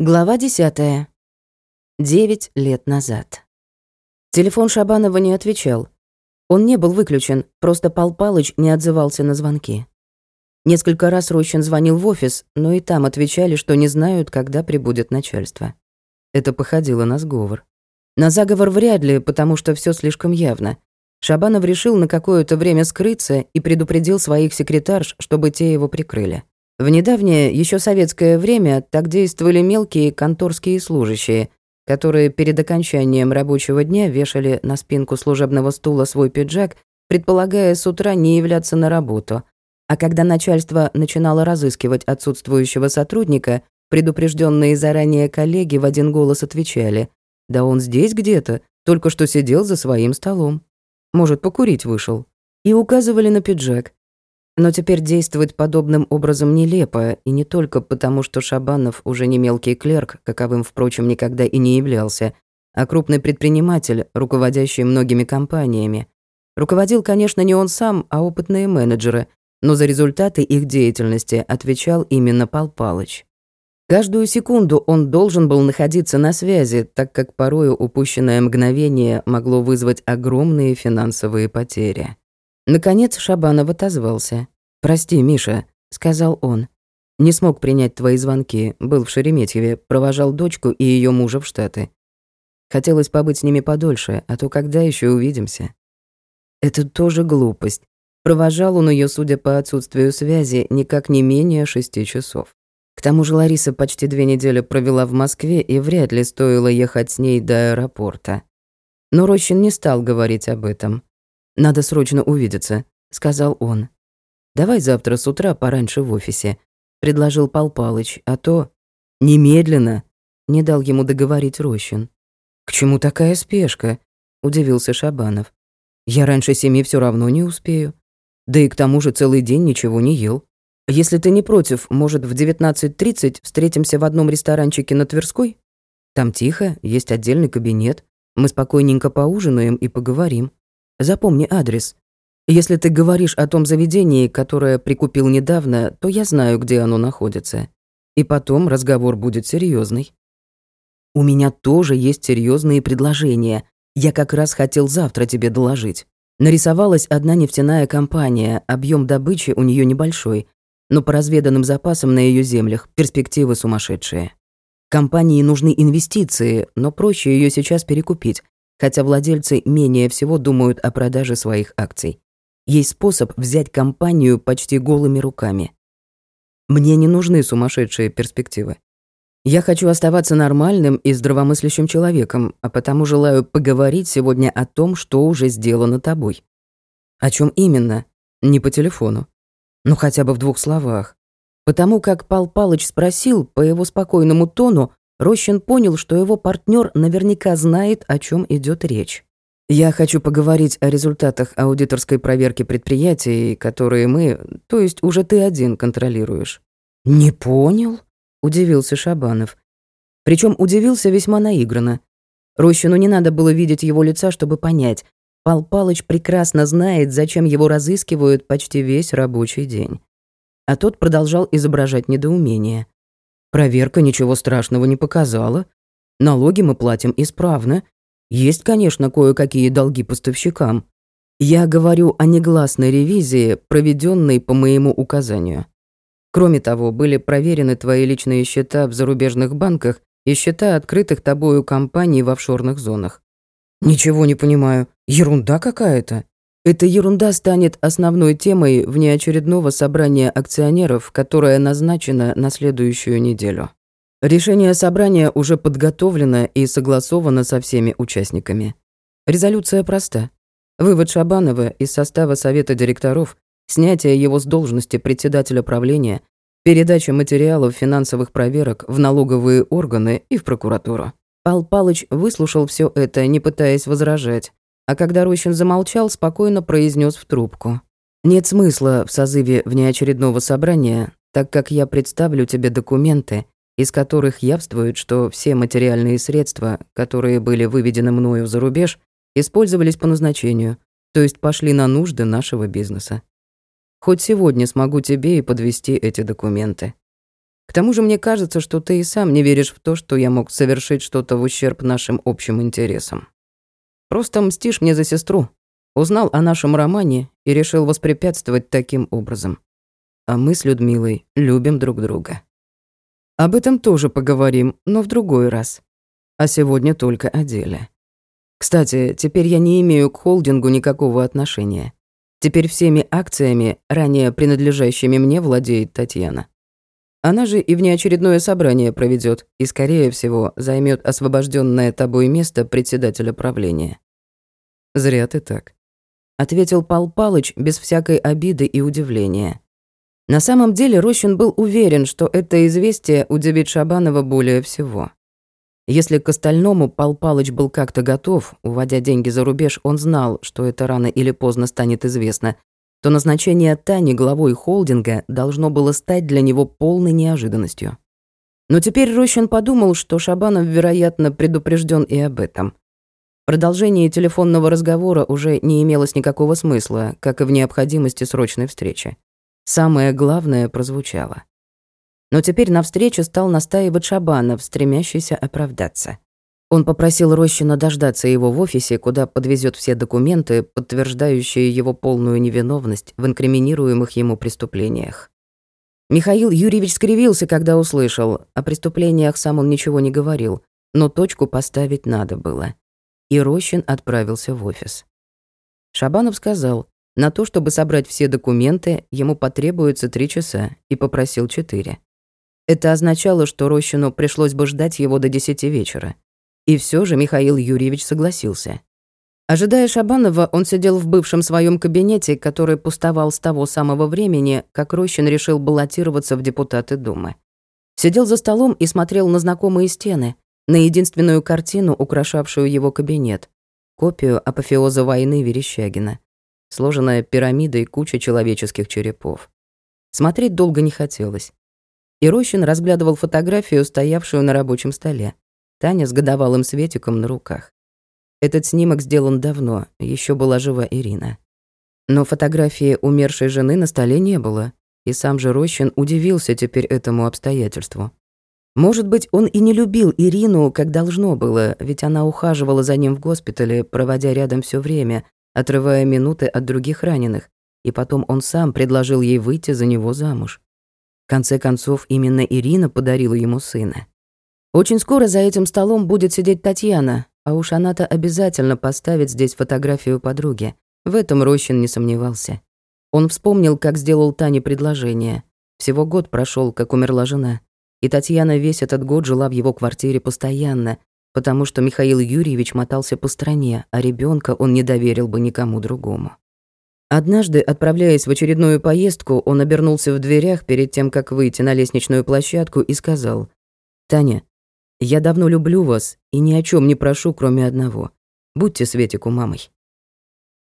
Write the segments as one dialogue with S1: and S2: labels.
S1: Глава 10. Девять лет назад. Телефон Шабанова не отвечал. Он не был выключен, просто Пал Палыч не отзывался на звонки. Несколько раз Рощин звонил в офис, но и там отвечали, что не знают, когда прибудет начальство. Это походило на сговор. На заговор вряд ли, потому что все слишком явно. Шабанов решил на какое-то время скрыться и предупредил своих секретарш, чтобы те его прикрыли. В недавнее, еще советское время, так действовали мелкие конторские служащие, которые перед окончанием рабочего дня вешали на спинку служебного стула свой пиджак, предполагая с утра не являться на работу. А когда начальство начинало разыскивать отсутствующего сотрудника, предупрежденные заранее коллеги в один голос отвечали «Да он здесь где-то, только что сидел за своим столом. Может, покурить вышел». И указывали на пиджак. Но теперь действовать подобным образом нелепо, и не только потому, что Шабанов уже не мелкий клерк, каковым, впрочем, никогда и не являлся, а крупный предприниматель, руководящий многими компаниями. Руководил, конечно, не он сам, а опытные менеджеры, но за результаты их деятельности отвечал именно Пал Палыч. Каждую секунду он должен был находиться на связи, так как порою упущенное мгновение могло вызвать огромные финансовые потери. Наконец Шабанов отозвался. «Прости, Миша», — сказал он. «Не смог принять твои звонки, был в Шереметьеве, провожал дочку и ее мужа в Штаты. Хотелось побыть с ними подольше, а то когда еще увидимся?» Это тоже глупость. Провожал он ее, судя по отсутствию связи, никак не менее шести часов. К тому же Лариса почти две недели провела в Москве, и вряд ли стоило ехать с ней до аэропорта. Но Рощин не стал говорить об этом. «Надо срочно увидеться», — сказал он. «Давай завтра с утра пораньше в офисе», — предложил Пал Палыч, «а то...» «Немедленно», — не дал ему договорить Рощин. «К чему такая спешка?» — удивился Шабанов. «Я раньше семи все равно не успею. Да и к тому же целый день ничего не ел. Если ты не против, может, в 19.30 встретимся в одном ресторанчике на Тверской? Там тихо, есть отдельный кабинет. Мы спокойненько поужинаем и поговорим. Запомни адрес. Если ты говоришь о том заведении, которое прикупил недавно, то я знаю, где оно находится. И потом разговор будет серьезный. У меня тоже есть серьезные предложения. Я как раз хотел завтра тебе доложить. Нарисовалась одна нефтяная компания, объем добычи у нее небольшой, но по разведанным запасам на ее землях перспективы сумасшедшие. Компании нужны инвестиции, но проще ее сейчас перекупить, хотя владельцы менее всего думают о продаже своих акций. Есть способ взять компанию почти голыми руками. Мне не нужны сумасшедшие перспективы. Я хочу оставаться нормальным и здравомыслящим человеком, а потому желаю поговорить сегодня о том, что уже сделано тобой. О чем именно? Не по телефону. Ну хотя бы в двух словах. Потому как Пал Палыч спросил, по его спокойному тону, Рощин понял, что его партнер наверняка знает, о чем идет речь. «Я хочу поговорить о результатах аудиторской проверки предприятий, которые мы, то есть уже ты один, контролируешь». «Не понял?» — удивился Шабанов. Причем удивился весьма наигранно. Рощину не надо было видеть его лица, чтобы понять. Пал Палыч прекрасно знает, зачем его разыскивают почти весь рабочий день. А тот продолжал изображать недоумение. Проверка ничего страшного не показала. Налоги мы платим исправно. Есть, конечно, кое-какие долги поставщикам. Я говорю о негласной ревизии, проведенной по моему указанию. Кроме того, были проверены твои личные счета в зарубежных банках и счета открытых тобою компаний в офшорных зонах. Ничего не понимаю. Ерунда какая-то. Эта ерунда станет основной темой внеочередного собрания акционеров, которое назначено на следующую неделю. Решение собрания уже подготовлено и согласовано со всеми участниками. Резолюция проста. Вывод Шабанова из состава Совета директоров, снятие его с должности председателя правления, передача материалов финансовых проверок в налоговые органы и в прокуратуру. Пал Палыч выслушал все это, не пытаясь возражать, а когда Рощин замолчал, спокойно произнес в трубку. «Нет смысла в созыве внеочередного собрания, так как я представлю тебе документы, из которых явствует, что все материальные средства, которые были выведены мною за рубеж, использовались по назначению, то есть пошли на нужды нашего бизнеса. Хоть сегодня смогу тебе и подвести эти документы. К тому же мне кажется, что ты и сам не веришь в то, что я мог совершить что-то в ущерб нашим общим интересам. Просто мстишь мне за сестру. Узнал о нашем романе и решил воспрепятствовать таким образом. А мы с Людмилой любим друг друга. Об этом тоже поговорим, но в другой раз. А сегодня только о деле. Кстати, теперь я не имею к холдингу никакого отношения. Теперь всеми акциями, ранее принадлежащими мне, владеет Татьяна. Она же и внеочередное собрание проведет и, скорее всего, займет освобожденное тобой место председателя правления. Зря ты так. Ответил Пал Палыч без всякой обиды и удивления. На самом деле Рощин был уверен, что это известие удивит Шабанова более всего. Если к остальному Пал Палыч был как-то готов, уводя деньги за рубеж, он знал, что это рано или поздно станет известно, то назначение Тани главой холдинга должно было стать для него полной неожиданностью. Но теперь Рощин подумал, что Шабанов, вероятно, предупрежден и об этом. Продолжение телефонного разговора уже не имелось никакого смысла, как и в необходимости срочной встречи. Самое главное прозвучало. Но теперь на встречу стал настаивать Шабанов, стремящийся оправдаться. Он попросил Рощина дождаться его в офисе, куда подвезет все документы, подтверждающие его полную невиновность в инкриминируемых ему преступлениях. Михаил Юрьевич скривился, когда услышал. О преступлениях сам он ничего не говорил, но точку поставить надо было. И Рощин отправился в офис. Шабанов сказал, на то, чтобы собрать все документы, ему потребуется три часа, и попросил четыре. Это означало, что Рощину пришлось бы ждать его до десяти вечера. И все же Михаил Юрьевич согласился. Ожидая Шабанова, он сидел в бывшем своем кабинете, который пустовал с того самого времени, как Рощин решил баллотироваться в депутаты Думы. Сидел за столом и смотрел на знакомые стены, на единственную картину, украшавшую его кабинет, копию апофеоза войны Верещагина, сложенная пирамидой куча человеческих черепов. Смотреть долго не хотелось. И Рощин разглядывал фотографию, стоявшую на рабочем столе. Таня с годовалым Светиком на руках. Этот снимок сделан давно, еще была жива Ирина. Но фотографии умершей жены на столе не было, и сам же Рощин удивился теперь этому обстоятельству. Может быть, он и не любил Ирину, как должно было, ведь она ухаживала за ним в госпитале, проводя рядом все время, отрывая минуты от других раненых, и потом он сам предложил ей выйти за него замуж. В конце концов, именно Ирина подарила ему сына. Очень скоро за этим столом будет сидеть Татьяна, а уж она-то обязательно поставит здесь фотографию подруги. В этом Рощин не сомневался. Он вспомнил, как сделал Тане предложение. Всего год прошел, как умерла жена. И Татьяна весь этот год жила в его квартире постоянно, потому что Михаил Юрьевич мотался по стране, а ребенка он не доверил бы никому другому. Однажды, отправляясь в очередную поездку, он обернулся в дверях перед тем, как выйти на лестничную площадку и сказал, «Таня, я давно люблю вас и ни о чем не прошу, кроме одного. Будьте Светику мамой».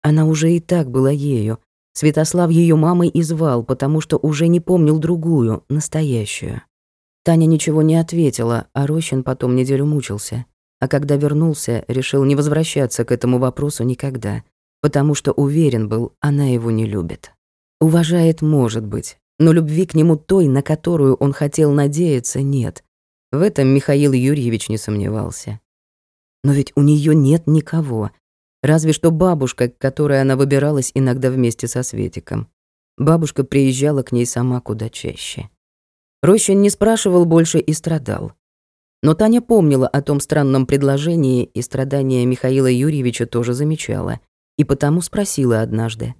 S1: Она уже и так была ею. Святослав ее мамой и звал, потому что уже не помнил другую, настоящую. Таня ничего не ответила, а Рощин потом неделю мучился. А когда вернулся, решил не возвращаться к этому вопросу никогда, потому что уверен был, она его не любит. Уважает, может быть, но любви к нему той, на которую он хотел надеяться, нет. В этом Михаил Юрьевич не сомневался. Но ведь у нее нет никого. Разве что бабушка, к которой она выбиралась иногда вместе со Светиком. Бабушка приезжала к ней сама куда чаще. Рощин не спрашивал больше и страдал. Но Таня помнила о том странном предложении, и страдания Михаила Юрьевича тоже замечала, и потому спросила однажды.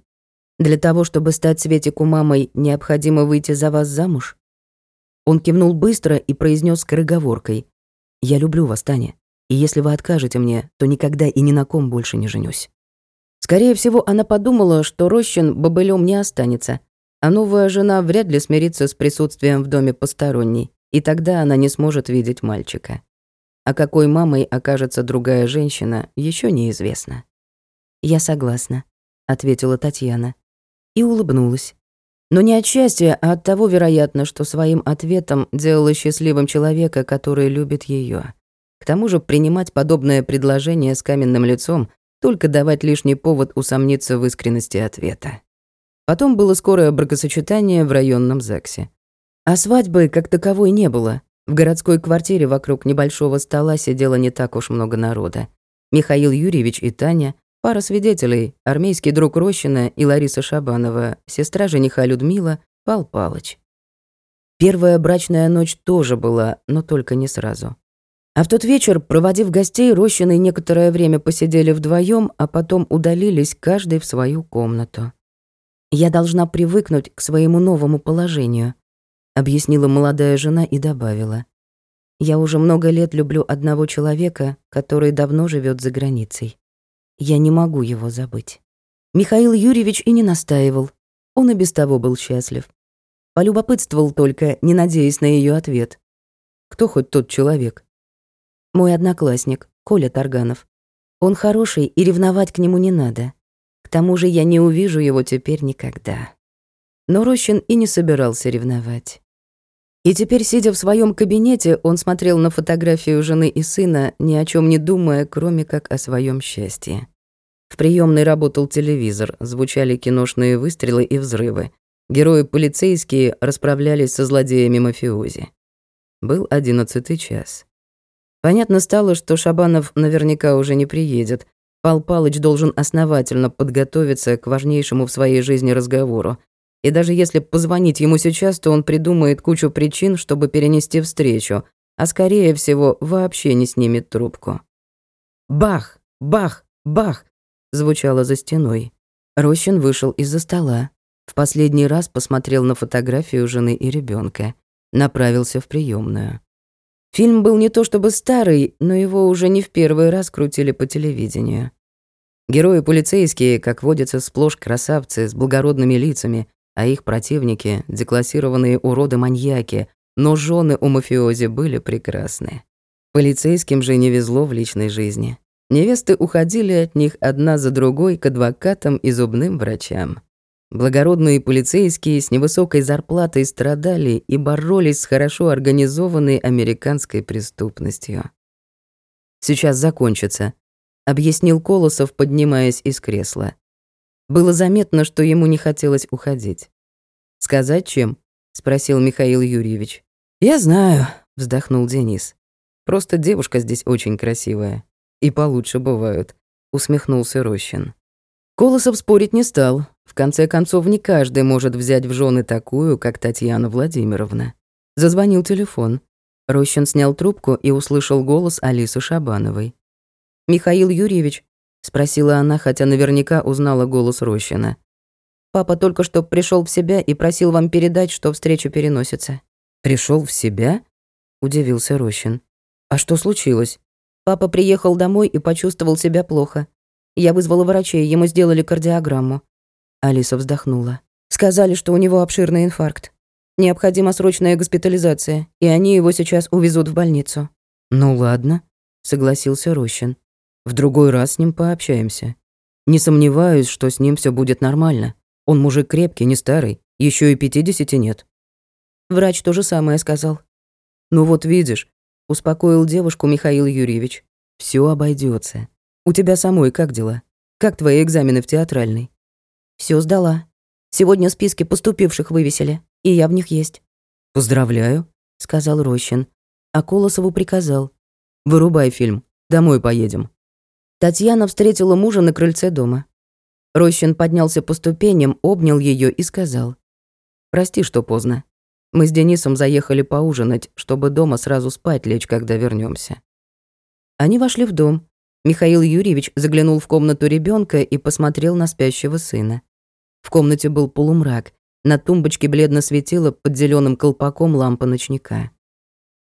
S1: «Для того, чтобы стать Светику мамой, необходимо выйти за вас замуж?» Он кивнул быстро и произнес скороговоркой. «Я люблю вас, Таня, и если вы откажете мне, то никогда и ни на ком больше не женюсь». Скорее всего, она подумала, что Рощин бобылем не останется, а новая жена вряд ли смирится с присутствием в доме посторонней, и тогда она не сможет видеть мальчика. А какой мамой окажется другая женщина, еще неизвестно. «Я согласна», — ответила Татьяна. И улыбнулась. Но не от счастья, а от того, вероятно, что своим ответом делала счастливым человека, который любит ее. К тому же принимать подобное предложение с каменным лицом только давать лишний повод усомниться в искренности ответа. Потом было скорое бракосочетание в районном ЗАГСе. А свадьбы как таковой не было. В городской квартире вокруг небольшого стола сидело не так уж много народа. Михаил Юрьевич и Таня, пара свидетелей, армейский друг Рощина и Лариса Шабанова, сестра жениха Людмила, Пал Палыч. Первая брачная ночь тоже была, но только не сразу. А в тот вечер, проводив гостей, Рощины некоторое время посидели вдвоем, а потом удалились каждый в свою комнату. «Я должна привыкнуть к своему новому положению», объяснила молодая жена и добавила. Я уже много лет люблю одного человека, который давно живет за границей. Я не могу его забыть. Михаил Юрьевич и не настаивал. Он и без того был счастлив. Полюбопытствовал только, не надеясь на ее ответ. Кто хоть тот человек? Мой одноклассник, Коля Тарганов. Он хороший, и ревновать к нему не надо. К тому же я не увижу его теперь никогда. Но Рощин и не собирался ревновать. И теперь, сидя в своем кабинете, он смотрел на фотографию жены и сына, ни о чем не думая, кроме как о своем счастье. В приемной работал телевизор, звучали киношные выстрелы и взрывы. Герои полицейские расправлялись со злодеями мафиози. Был одиннадцатый час. Понятно стало, что Шабанов наверняка уже не приедет. Пал Палыч должен основательно подготовиться к важнейшему в своей жизни разговору, и даже если позвонить ему сейчас, то он придумает кучу причин, чтобы перенести встречу, а скорее всего вообще не снимет трубку. «Бах! Бах! Бах!» звучало за стеной. Рощин вышел из-за стола. В последний раз посмотрел на фотографию жены и ребенка, Направился в приемную. Фильм был не то чтобы старый, но его уже не в первый раз крутили по телевидению. Герои полицейские, как водятся, сплошь красавцы с благородными лицами, а их противники — деклассированные уроды-маньяки, но жены у мафиози были прекрасны. Полицейским же не везло в личной жизни. Невесты уходили от них одна за другой к адвокатам и зубным врачам. Благородные полицейские с невысокой зарплатой страдали и боролись с хорошо организованной американской преступностью. «Сейчас закончится», — объяснил Колосов, поднимаясь из кресла. Было заметно, что ему не хотелось уходить. «Сказать чем?» — спросил Михаил Юрьевич. «Я знаю», — вздохнул Денис. «Просто девушка здесь очень красивая. И получше бывают», — усмехнулся Рощин. Колосов спорить не стал. В конце концов, не каждый может взять в жены такую, как Татьяна Владимировна. Зазвонил телефон. Рощин снял трубку и услышал голос Алисы Шабановой. «Михаил Юрьевич, спросила она, хотя наверняка узнала голос Рощина. Папа только что пришел в себя и просил вам передать, что встреча переносится. Пришел в себя? удивился Рощин. А что случилось? Папа приехал домой и почувствовал себя плохо. Я вызвала врачей, ему сделали кардиограмму. Алиса вздохнула. Сказали, что у него обширный инфаркт. Необходима срочная госпитализация, и они его сейчас увезут в больницу. Ну ладно, согласился Рощин. В другой раз с ним пообщаемся. Не сомневаюсь, что с ним все будет нормально. Он мужик крепкий, не старый, еще и пятидесяти нет. Врач то же самое сказал. Ну вот видишь, успокоил девушку Михаил Юрьевич. Все обойдется. У тебя самой как дела? Как твои экзамены в театральной? Все сдала. Сегодня списки поступивших вывесили, и я в них есть. Поздравляю, сказал Рощин. А Колосову приказал: "Вырубай фильм, домой поедем". Татьяна встретила мужа на крыльце дома. Рощин поднялся по ступеням, обнял ее и сказал. «Прости, что поздно. Мы с Денисом заехали поужинать, чтобы дома сразу спать лечь, когда вернемся. Они вошли в дом. Михаил Юрьевич заглянул в комнату ребенка и посмотрел на спящего сына. В комнате был полумрак. На тумбочке бледно светила под зеленым колпаком лампа ночника.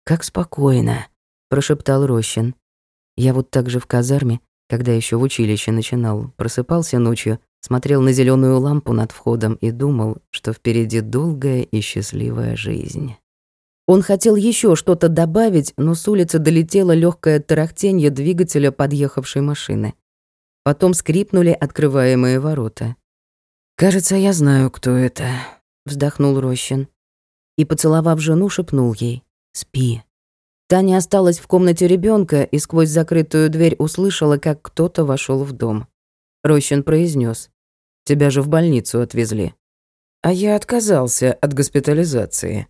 S1: «Как спокойно», — прошептал Рощин. «Я вот так же в казарме когда еще в училище начинал, просыпался ночью, смотрел на зеленую лампу над входом и думал, что впереди долгая и счастливая жизнь. Он хотел еще что-то добавить, но с улицы долетело легкое тарахтенье двигателя подъехавшей машины. Потом скрипнули открываемые ворота. «Кажется, я знаю, кто это», — вздохнул Рощин. И, поцеловав жену, шепнул ей «Спи». Таня осталась в комнате ребенка и сквозь закрытую дверь услышала, как кто-то вошел в дом. Рощин произнес: «Тебя же в больницу отвезли». «А я отказался от госпитализации»,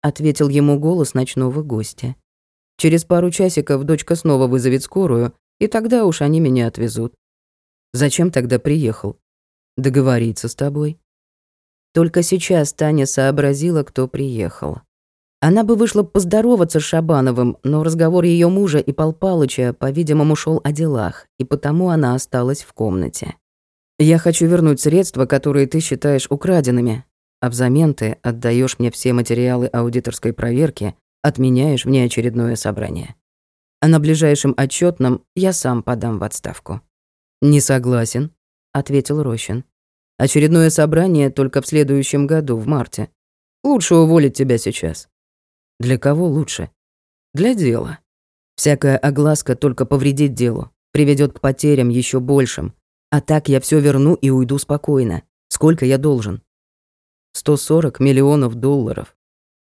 S1: ответил ему голос ночного гостя. Через пару часиков дочка снова вызовет скорую, и тогда уж они меня отвезут. Зачем тогда приехал? Договориться с тобой. Только сейчас Таня сообразила, кто приехал. Она бы вышла поздороваться с Шабановым, но разговор ее мужа и Пал по-видимому, шел о делах, и потому она осталась в комнате. «Я хочу вернуть средства, которые ты считаешь украденными, а взамен ты отдаешь мне все материалы аудиторской проверки, отменяешь внеочередное собрание. А на ближайшем отчетном я сам подам в отставку». «Не согласен», — ответил Рощин. «Очередное собрание только в следующем году, в марте. Лучше уволить тебя сейчас». «Для кого лучше?» «Для дела. Всякая огласка только повредит делу, приведет к потерям еще большим. А так я все верну и уйду спокойно. Сколько я должен?» «140 миллионов долларов.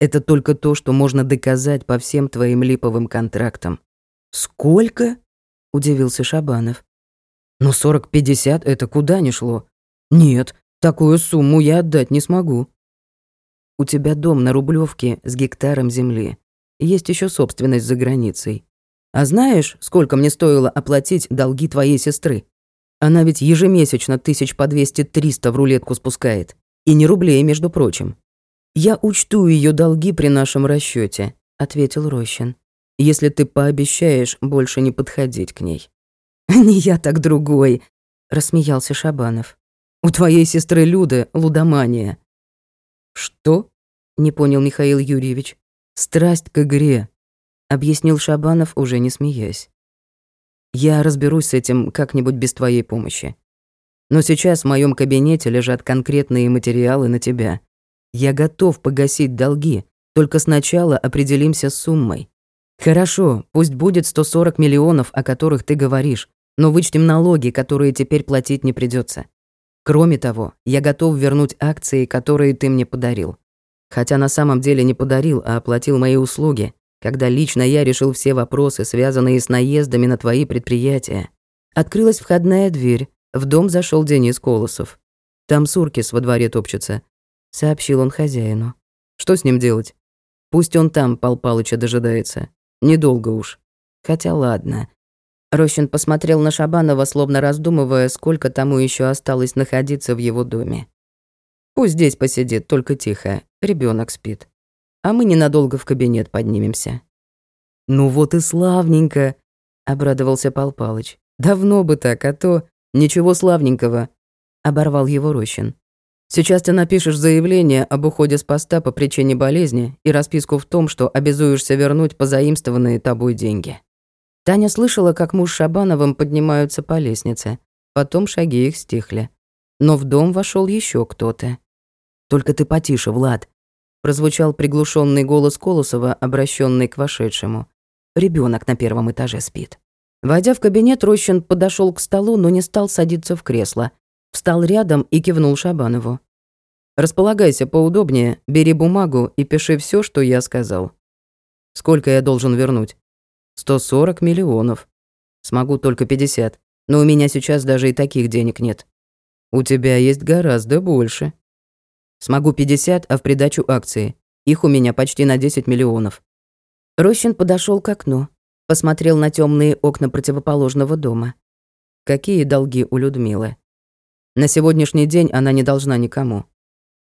S1: Это только то, что можно доказать по всем твоим липовым контрактам». «Сколько?» — удивился Шабанов. «Ну, сорок-пятьдесят — это куда ни шло. Нет, такую сумму я отдать не смогу». «У тебя дом на Рублевке с гектаром земли. Есть еще собственность за границей. А знаешь, сколько мне стоило оплатить долги твоей сестры? Она ведь ежемесячно тысяч по двести-триста в рулетку спускает. И не рублей, между прочим. «Я учту ее долги при нашем расчете, ответил Рощин. «если ты пообещаешь больше не подходить к ней». «Не я, так другой», — рассмеялся Шабанов. «У твоей сестры Люды лудомания». «Что?» — не понял Михаил Юрьевич. «Страсть к игре», — объяснил Шабанов, уже не смеясь. «Я разберусь с этим как-нибудь без твоей помощи. Но сейчас в моем кабинете лежат конкретные материалы на тебя. Я готов погасить долги, только сначала определимся с суммой. Хорошо, пусть будет 140 миллионов, о которых ты говоришь, но вычтем налоги, которые теперь платить не придется. Кроме того, я готов вернуть акции, которые ты мне подарил. Хотя на самом деле не подарил, а оплатил мои услуги, когда лично я решил все вопросы, связанные с наездами на твои предприятия. Открылась входная дверь, в дом зашел Денис Колосов. Там Суркис во дворе топчется, сообщил он хозяину. Что с ним делать? Пусть он там Пал Палыча дожидается. Недолго уж. Хотя ладно. Рощин посмотрел на Шабанова, словно раздумывая, сколько тому еще осталось находиться в его доме. Пусть здесь посидит, только тихо. Ребенок спит. А мы ненадолго в кабинет поднимемся. Ну вот и славненько, обрадовался Пал Палыч. Давно бы так, а то «Ничего славненького», — оборвал его Рощин. «Сейчас ты напишешь заявление об уходе с поста по причине болезни и расписку в том, что обязуешься вернуть позаимствованные тобой деньги». Таня слышала, как муж Шабановым поднимаются по лестнице. Потом шаги их стихли. Но в дом вошел еще кто-то. «Только ты потише, Влад», — прозвучал приглушенный голос Колосова, обращенный к вошедшему. Ребенок на первом этаже спит». Войдя в кабинет, Рощин подошел к столу, но не стал садиться в кресло. Встал рядом и кивнул Шабанову. «Располагайся поудобнее, бери бумагу и пиши все, что я сказал. Сколько я должен вернуть?» «140 миллионов. Смогу только 50, но у меня сейчас даже и таких денег нет. У тебя есть гораздо больше. Смогу 50, а в придачу акции. Их у меня почти на 10 миллионов». Рощин подошел к окну. Посмотрел на темные окна противоположного дома. Какие долги у Людмилы? На сегодняшний день она не должна никому.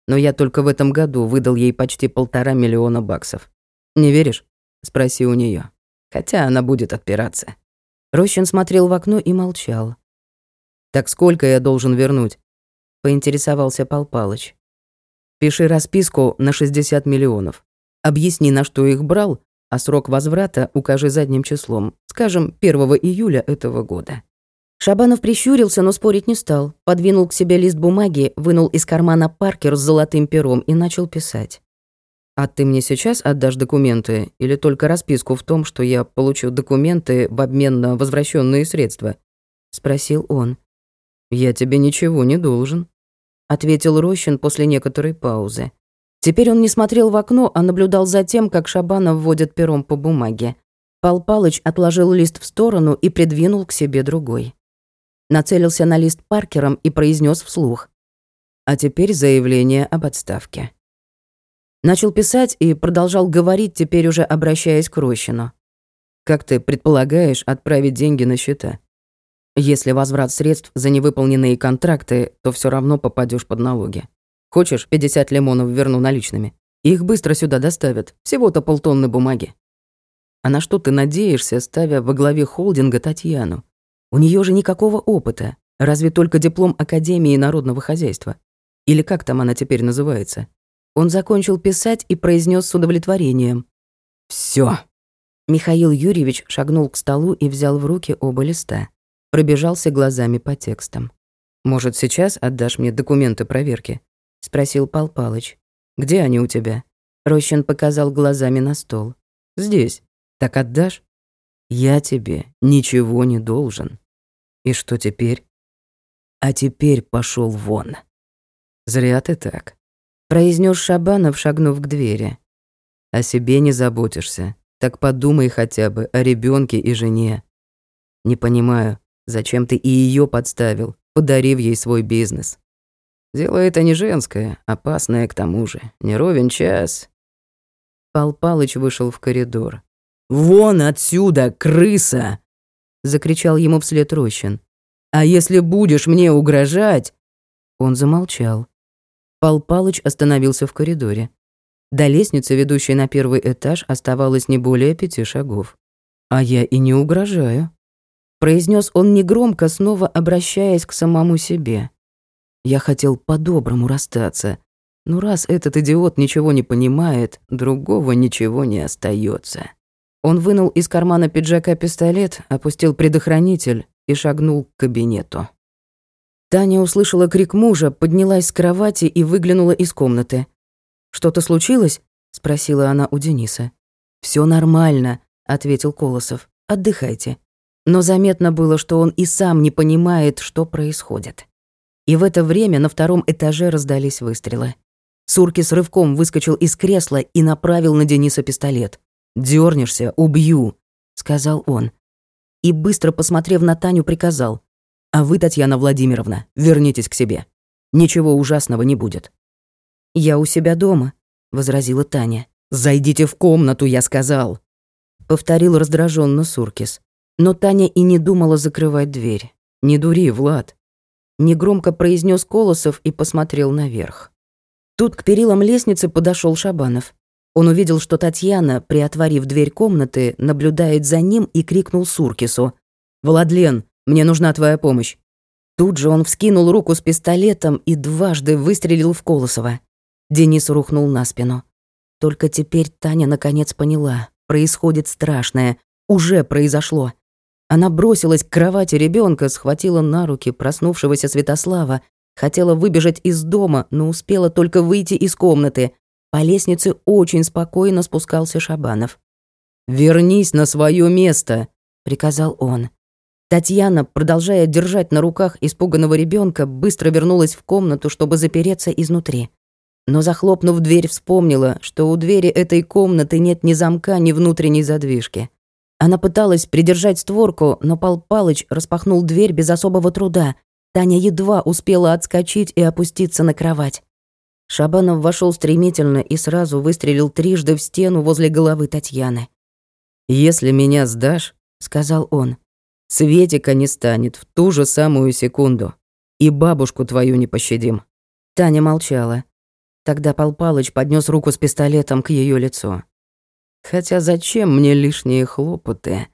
S1: Но я только в этом году выдал ей почти полтора миллиона баксов. Не веришь? Спроси у нее. Хотя она будет отпираться. Рощин смотрел в окно и молчал. «Так сколько я должен вернуть?» — поинтересовался Пал Палыч. «Пиши расписку на 60 миллионов. Объясни, на что их брал, а срок возврата укажи задним числом, скажем, 1 июля этого года. Шабанов прищурился, но спорить не стал. Подвинул к себе лист бумаги, вынул из кармана Паркер с золотым пером и начал писать. «А ты мне сейчас отдашь документы или только расписку в том, что я получу документы в обмен на возвращенные средства?» — спросил он. «Я тебе ничего не должен», — ответил Рощин после некоторой паузы. Теперь он не смотрел в окно, а наблюдал за тем, как Шабанов вводит пером по бумаге. Пал Палыч отложил лист в сторону и придвинул к себе другой. Нацелился на лист Паркером и произнес вслух. А теперь заявление об отставке. Начал писать и продолжал говорить, теперь уже обращаясь к Рощину. «Как ты предполагаешь отправить деньги на счета? Если возврат средств за невыполненные контракты, то все равно попадешь под налоги. Хочешь, 50 лимонов верну наличными? Их быстро сюда доставят, всего-то полтонны бумаги. А на что ты надеешься, ставя во главе холдинга Татьяну? У нее же никакого опыта, разве только диплом Академии народного хозяйства. Или как там она теперь называется? Он закончил писать и произнес с удовлетворением. Все. Михаил Юрьевич шагнул к столу и взял в руки оба листа. Пробежался глазами по текстам. «Может, сейчас отдашь мне документы проверки?» — спросил Пал Палыч. «Где они у тебя?» Рощин показал глазами на стол. «Здесь. Так отдашь?» «Я тебе ничего не должен». «И что теперь?» «А теперь пошел вон». «Зря ты так произнес Шабанов, шагнув к двери. О себе не заботишься. Так подумай хотя бы о ребенке и жене. Не понимаю, зачем ты и ее подставил, подарив ей свой бизнес. Дело это не женское, опасное к тому же. Не ровен час. Пал Палыч вышел в коридор. «Вон отсюда, крыса!» Закричал ему вслед Рощин. «А если будешь мне угрожать...» Он замолчал. Пал Палыч остановился в коридоре. До лестницы, ведущей на первый этаж, оставалось не более пяти шагов. «А я и не угрожаю», — произнес он негромко, снова обращаясь к самому себе. «Я хотел по-доброму расстаться, но раз этот идиот ничего не понимает, другого ничего не остается. Он вынул из кармана пиджака пистолет, опустил предохранитель и шагнул к кабинету. Таня услышала крик мужа, поднялась с кровати и выглянула из комнаты. «Что-то случилось?» — спросила она у Дениса. Все нормально», — ответил Колосов. «Отдыхайте». Но заметно было, что он и сам не понимает, что происходит. И в это время на втором этаже раздались выстрелы. Сурки с рывком выскочил из кресла и направил на Дениса пистолет. «Дёрнешься, убью», — сказал он. И быстро посмотрев на Таню, приказал. А вы, Татьяна Владимировна, вернитесь к себе. Ничего ужасного не будет. Я у себя дома, возразила Таня. Зайдите в комнату, я сказал, повторил раздраженно Суркис. Но Таня и не думала закрывать дверь. Не дури, Влад, негромко произнес Колосов и посмотрел наверх. Тут к перилам лестницы подошел Шабанов. Он увидел, что Татьяна, приотворив дверь комнаты, наблюдает за ним и крикнул Суркису. «Владлен, мне нужна твоя помощь». Тут же он вскинул руку с пистолетом и дважды выстрелил в Колосова. Денис рухнул на спину. Только теперь Таня наконец поняла. Происходит страшное. Уже произошло. Она бросилась к кровати ребенка, схватила на руки проснувшегося Святослава, хотела выбежать из дома, но успела только выйти из комнаты. По лестнице очень спокойно спускался Шабанов. «Вернись на свое место», — приказал он. Татьяна, продолжая держать на руках испуганного ребенка, быстро вернулась в комнату, чтобы запереться изнутри. Но захлопнув дверь, вспомнила, что у двери этой комнаты нет ни замка, ни внутренней задвижки. Она пыталась придержать створку, но Пал Палыч распахнул дверь без особого труда. Таня едва успела отскочить и опуститься на кровать. Шабанов вошел стремительно и сразу выстрелил трижды в стену возле головы Татьяны. «Если меня сдашь», — сказал он, Светика не станет в ту же самую секунду. И бабушку твою не пощадим». Таня молчала. Тогда Пал Палыч поднес руку с пистолетом к ее лицу. «Хотя зачем мне лишние хлопоты?»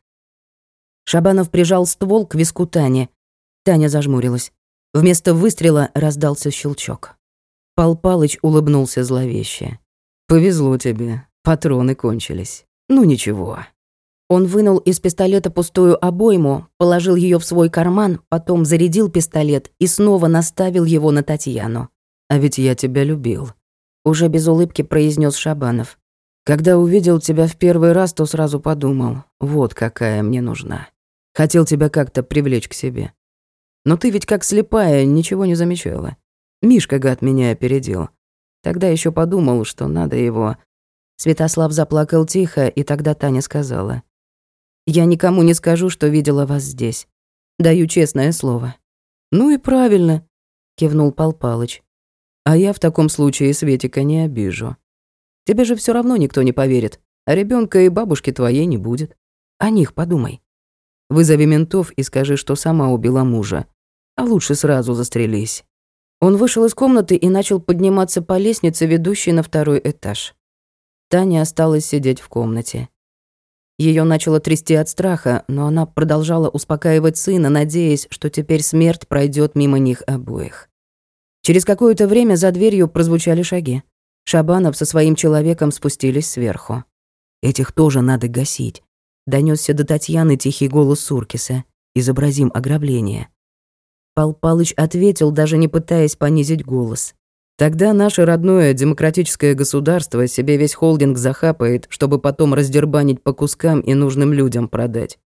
S1: Шабанов прижал ствол к виску Тани. Таня зажмурилась. Вместо выстрела раздался щелчок. Пал Палыч улыбнулся зловеще. «Повезло тебе, патроны кончились. Ну ничего». Он вынул из пистолета пустую обойму, положил ее в свой карман, потом зарядил пистолет и снова наставил его на Татьяну. «А ведь я тебя любил», — уже без улыбки произнес Шабанов. «Когда увидел тебя в первый раз, то сразу подумал, вот какая мне нужна. Хотел тебя как-то привлечь к себе. Но ты ведь как слепая, ничего не замечала. Мишка, гад, меня опередил. Тогда еще подумал, что надо его...» Святослав заплакал тихо, и тогда Таня сказала. Я никому не скажу, что видела вас здесь. Даю честное слово». «Ну и правильно», — кивнул Пал Палыч. «А я в таком случае Светика не обижу. Тебе же все равно никто не поверит, а ребенка и бабушки твоей не будет. О них подумай. Вызови ментов и скажи, что сама убила мужа. А лучше сразу застрелись». Он вышел из комнаты и начал подниматься по лестнице, ведущей на второй этаж. Таня осталась сидеть в комнате. Ее начало трясти от страха, но она продолжала успокаивать сына, надеясь, что теперь смерть пройдет мимо них обоих. Через какое-то время за дверью прозвучали шаги. Шабанов со своим человеком спустились сверху. «Этих тоже надо гасить», — донесся до Татьяны тихий голос Суркиса. «Изобразим ограбление». Пал Палыч ответил, даже не пытаясь понизить голос. Тогда наше родное демократическое государство себе весь холдинг захапает, чтобы потом раздербанить по кускам и нужным людям продать.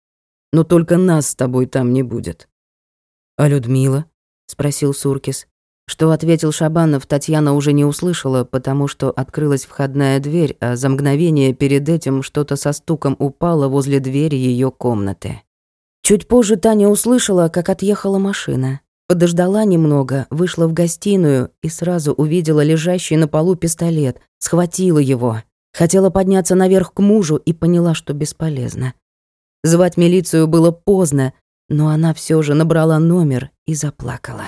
S1: Но только нас с тобой там не будет. А Людмила? спросил Суркис. Что ответил Шабанов, Татьяна уже не услышала, потому что открылась входная дверь, а за мгновение перед этим что-то со стуком упало возле двери ее комнаты. Чуть позже Таня услышала, как отъехала машина. Подождала немного, вышла в гостиную и сразу увидела лежащий на полу пистолет, схватила его. Хотела подняться наверх к мужу и поняла, что бесполезно. Звать милицию было поздно, но она все же набрала номер и заплакала.